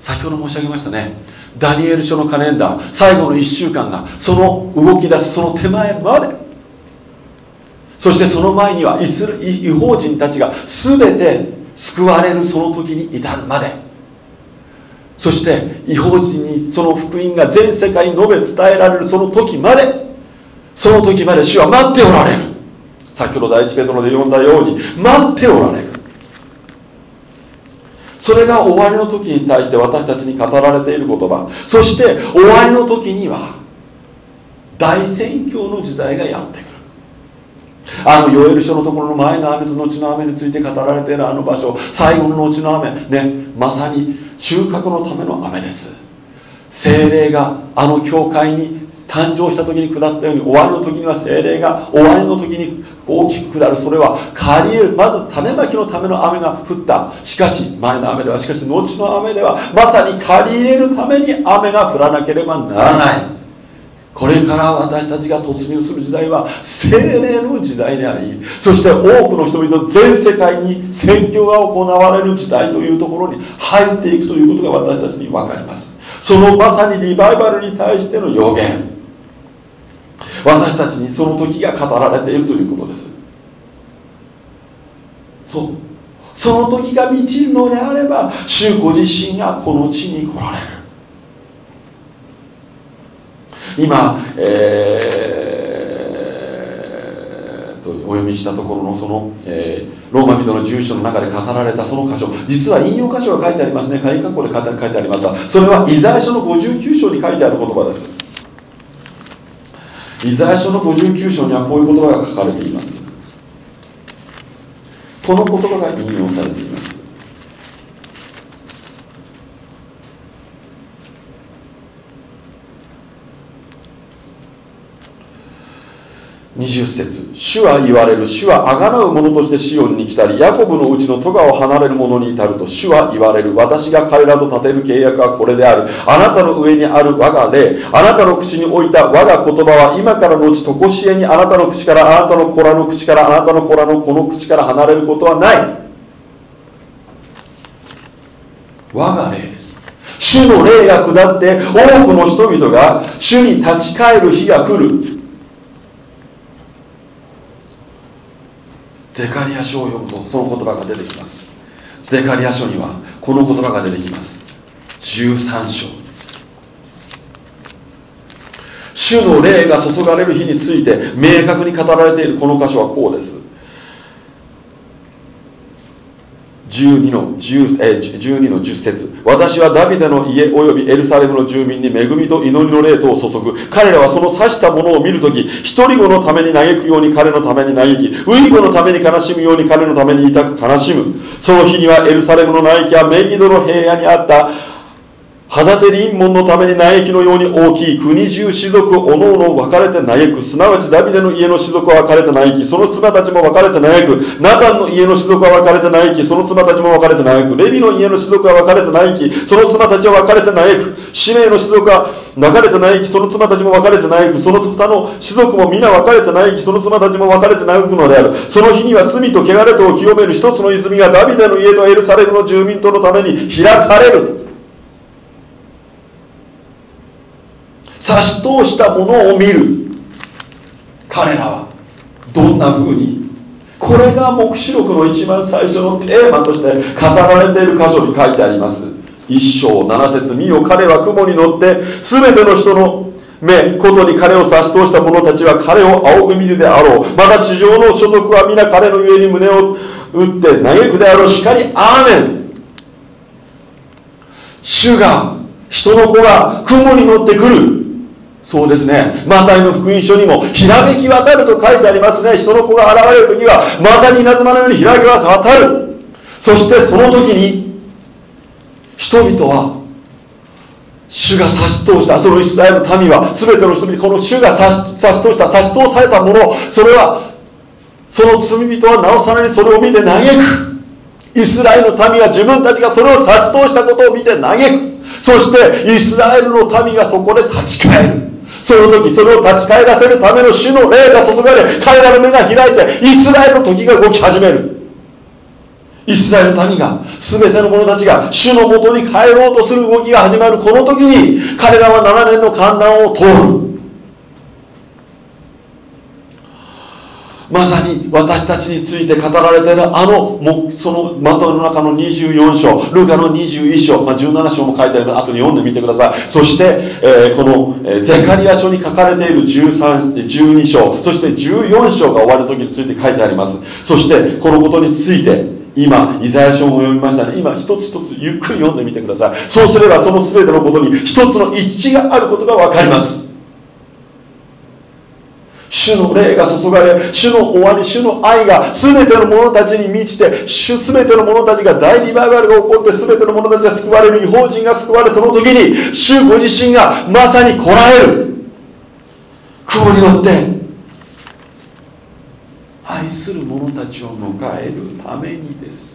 先ほど申し上げましたね。ダニエル書のカレンダー最後の1週間がその動き出すその手前まで。そしてその前にはイス違法人たちが全て救われるその時に至るまで。そして違法人にその福音が全世界に述べ伝えられるその時まで。その時まで主は待っておられる。先ほど第一ペトロで読んだように待っておられる。それが終わりの時に対して私たちに語られている言葉。そして終わりの時には大宣教の時代がやってくる。あのヨエル書のところの前の雨と後の雨について語られているあの場所。最後の後の雨。ね。まさに収穫のための雨です。精霊があの教会に誕生した時に下ったように終わりの時には精霊が終わりの時に大きく下るそれは借りるまず種まきのための雨が降った。しかし前の雨ではしかし後の雨ではまさに借り入れるために雨が降らなければならない。これから私たちが突入する時代は精霊の時代でありそして多くの人々全世界に宣教が行われる時代というところに入っていくということが私たちに分かります。そのまさにリバイバルに対しての予言。私たちにその時が語られているということです。そう。その時が満ちるのであれば主ご自身がこの地に来られる。今、えー、とお読みしたところのその、えー、ローマ人の住所の中で語られたその箇所。実は引用箇所が書いてありますね。仮括弧で書いてありますがそれはイザヤ書の59章に書いてある言葉です。イザヤ書の59章にはこういう言葉が書かれています。この言葉が引用されています。20節。主は言われる。主は贖う者としてシオンに来たりヤコブのうちの戸川を離れる者に至ると主は言われる。私が彼らと立てる契約はこれである。あなたの上にある我が霊。あなたの口に置いた我が言葉は今からのうちとこしえにあなたの口からあなたの子らの口からあなたの子らの子の口から離れることはない。我が霊です。主の霊が下って多くの人々が主に立ち返る日が来る。ゼカリア書を読むとその言葉が出てきます。ゼカリア書にはこの言葉が出てきます。13章。主の霊が注がれる日について明確に語られているこの箇所はこうです。12の 10, え12の10節。私はダビデの家及びエルサレムの住民に恵みと祈りの霊とを注ぐ。彼らはその刺したものを見るとき一人子のために嘆くように彼のために嘆きウイ子のために悲しむように彼のために痛く悲しむ。その日にはエルサレムの嘆きはメギドの平野にあったハザテリン門のために嘆きのように大きい国中士族おのおの分かれて嘆くすなわちダビデの家の士族は分かれて嘆きその妻たちも分かれて嘆くナタンの家の士族は分かれて嘆きその妻たちも分かれて嘆くレビの家の士族は分かれて嘆きその妻たちは分かれて嘆く使命の士族は分かれて嘆きその妻たちも分かれて嘆くその他の士族も皆分かれて嘆きその妻たちも分かれて嘆くのであるその日には罪と汚れとを清める一つの泉がダビデの家とエルサレムの住民とのために開かれる差し通したものを見る。彼らはどんな風にこれが黙示録の一番最初のテーマとして語られている箇所に書いてあります。一章七節見よ彼は雲に乗って全ての人の目ことに彼を差し通した者たちは彼を仰ぐ見るであろう。また地上の所属は皆彼の上に胸を打って嘆くであろう。しかりアーメン。主が人の子が雲に乗ってくる。そうですね。マタイの福音書にも、ひらめき渡ると書いてありますね。人の子が現れる時は、まさに稲妻のようにひらめき渡る。そしてその時に、人々は、主が差し通した、そのイスラエルの民は、全ての人々、この主が差し差し通した、差し通されたもの、それは、その罪人はなおさらにそれを見て嘆く。イスラエルの民は自分たちがそれを差し通したことを見て嘆く。そしてイスラエルの民がそこで立ち返る。その時それを立ち返らせるための主の霊が注がれ彼らの目が開いてイスラエルの時が動き始める。イスラエルの民が全ての者たちが主のもとに帰ろうとする動きが始まる。この時に彼らは7年の観覧を通る。まさに私たちについて語られているあのもその的の中の24章ルカの21章、まあ、17章も書いてある後に読んでみてくださいそして、えー、この、えー、ゼカリア書に書かれている13 12章そして14章が終わる時について書いてありますそしてこのことについて今、イザヤ書も読みましたね。今、一つ一つゆっくり読んでみてください。そうすれば、その全てのことに一つの一致があることがわかります。主の霊が注がれ主の終わり主の愛が全ての者たちに満ちて主全ての者たちが大リバイバルが起こって全ての者たちが救われる違法人が救われその時に主ご自身がまさに来られる。雲によって愛する者たちを迎えるためにです。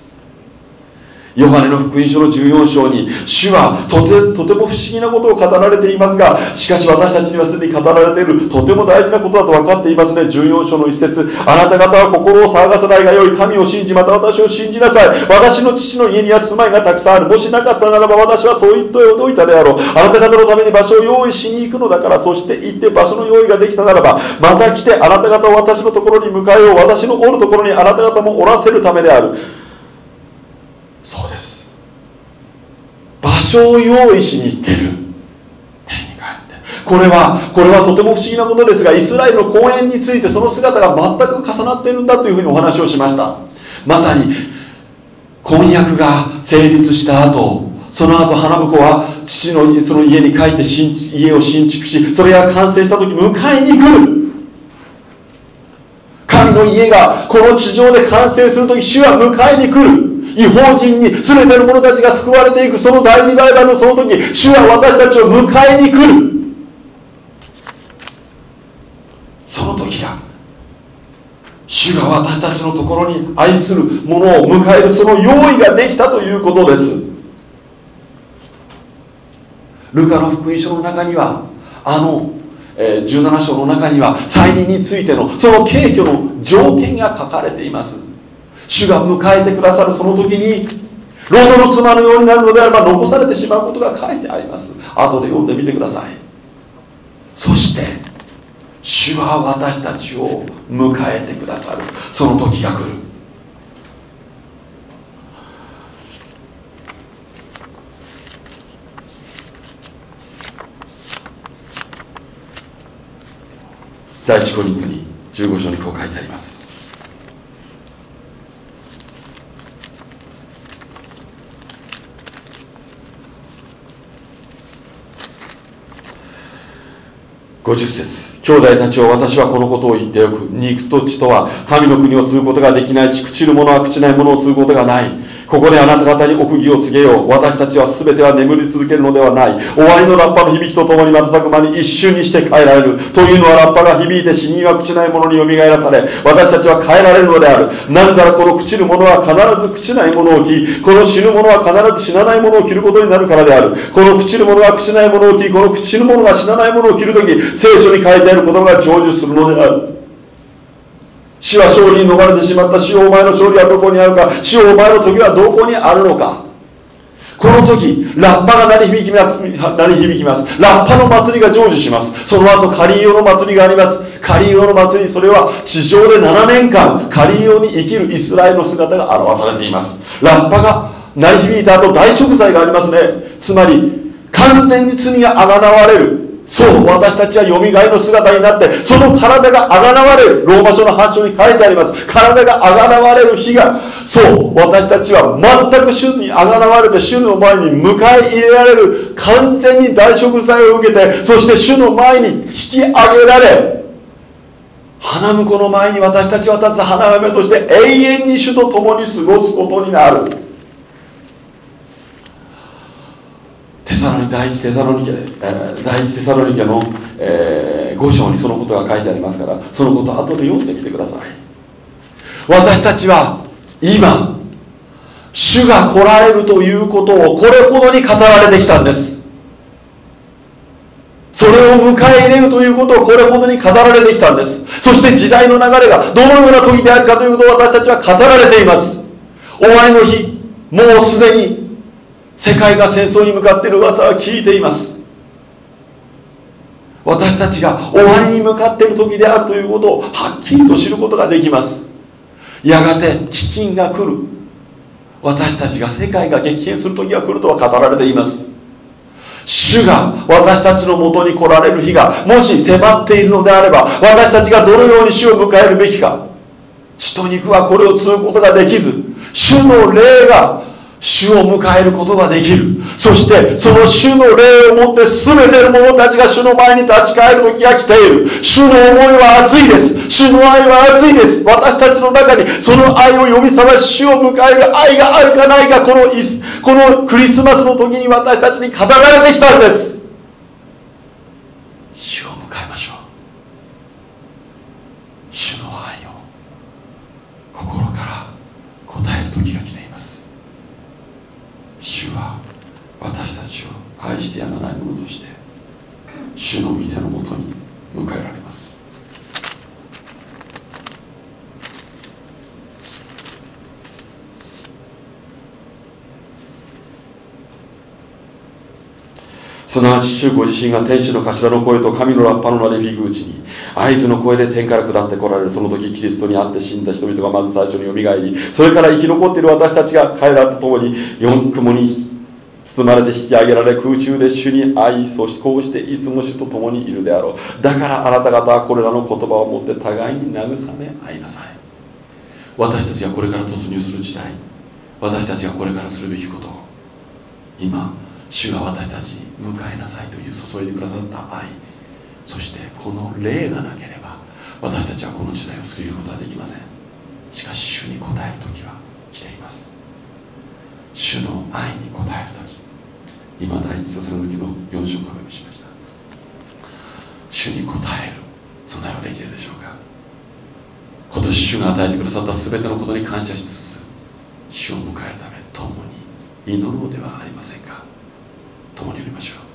ヨハネの福音書の14章に主はとてとても不思議なことを語られていますがしかし私たちにはすでに語られているとても大事なことだと分かっていますね。14章の一節あなた方は心を騒がせないがよい神を信じまた私を信じなさい。私の父の家には住まいがたくさんある。もしなかったならば私はそう言っておいたであろう。あなた方のために場所を用意しに行くのだからそして行って場所の用意ができたならばまた来てあなた方を私のところに迎えよう。私のおるところにあなた方もおらせるためである。そうです。場所を用意しに行ってる。これはこれはとても不思議なことですがイスラエルの公園についてその姿が全く重なっているんだというふうにお話をしました。まさに婚約が成立した後その後花婿は父のその家に帰って家を新築しそれが完成した時迎えに来る。神の家がこの地上で完成する時主は迎えに来る。違法人に全ての者たちが救われていくその第二バイバルのその時主は私たちを迎えに来る。その時が主が私たちのところに愛する者を迎えるその用意ができたということです。ルカの福音書の中にはあの17章の中には再臨についてのその軽挙の条件が書かれています。主が迎えてくださるその時にロードの妻のようになるのであれば残されてしまうことが書いてあります。後で読んでみてください。そして主は私たちを迎えてくださる。その時が来る。第一コリントに15章にこう書いてあります。50節。兄弟たちを私はこのことを言っておく肉と血とは神の国を継ぐことができないし朽ちる者は朽ちない者を継ぐことがないここであなた方に奥義を告げよう。私たちは全ては眠り続けるのではない。終わりのラッパの響きとともに瞬く間に一瞬にして変えられる。というのはラッパが響いて死人は朽ちない者によみがえらされ、私たちは変えられるのである。なぜならこの朽ちる者は必ず朽ちない者を着、この死ぬ者は必ず死なない者を着ることになるからである。この朽ちる者は朽ちない者を着、この朽ちる者が死なない者を着るとき、聖書に書いてあることが成就するのである。死は勝利に逃れてしまった。死をお前の勝利はどこにあるか。死をお前の時はどこにあるのか。この時ラッパが鳴り響きます。鳴り響きます。ラッパの祭りが成就します。その後カリーオの祭りがあります。カリーオの祭りそれは地上で7年間カリーオに生きるイスラエルの姿が表されています。ラッパが鳴り響いた後大食材がありますね。つまり完全に罪があがなわれる。そう私たちはよみがえの姿になってその体があがなわれるローマ書の発祥に書いてあります。体があがなわれる日がそう私たちは全く主にあがなわれて主の前に迎え入れられる完全に大食材を受けてそして主の前に引き上げられ花婿の前に私たちは立つ花嫁として永遠に主と共に過ごすことになる。テサロ第一テサロニケ、えー、第一テサロニケの、えー、5章にそのことが書いてありますからそのこと後で読んでみてください。私たちは今主が来られるということをこれほどに語られてきたんです。それを迎え入れるということをこれほどに語られてきたんです。そして時代の流れがどのような時であるかということを私たちは語られています。終わりの日もうすでに世界が戦争に向かっている噂は聞いています。私たちが終わりに向かっている時であるということをはっきりと知ることができます。やがて飢饉が来る。私たちが世界が激変する時が来るとは語られています。主が私たちのもとに来られる日がもし迫っているのであれば私たちがどのように主を迎えるべきか。血と肉はこれを継ぐことができず主の霊が主を迎えることができる。そしてその主の霊をもって全ての者たちが主の前に立ち返る時が来ている。主の思いは熱いです。主の愛は熱いです。私たちの中にその愛を呼び覚まし主を迎える愛があるかないかこのこのクリスマスの時に私たちに語られてきたんです主を迎えましょう主の愛を心から答える時が来ています主は私たちを愛してやまないものとして主の御手のもとに迎えられます。すなわち主ご自身が天使の頭の声と神のラッパの鳴り響くうちに合図の声で天から下ってこられるその時キリストに会って死んだ人々がまず最初によみがえりそれから生き残っている私たちが彼らと共に四雲に包まれて引き上げられ空中で主に愛そしてこうしていつも主と共にいるであろう。だからあなた方はこれらの言葉を持って互いに慰め合いなさい。私たちがこれから突入する時代私たちがこれからするべきこと今主が私たちに迎えなさいという注いでくださった愛そしてこの霊がなければ私たちはこの時代を過ぎることはできません。しかし主に応える時は来ています。主の愛に応える時。今第一さの時の4章を確認しました。主に応える。備えはできているでしょうか。今年主が与えてくださった全てのことに感謝しつつ主を迎えるため共に祈ろうではありませんか。共に祈りましょう。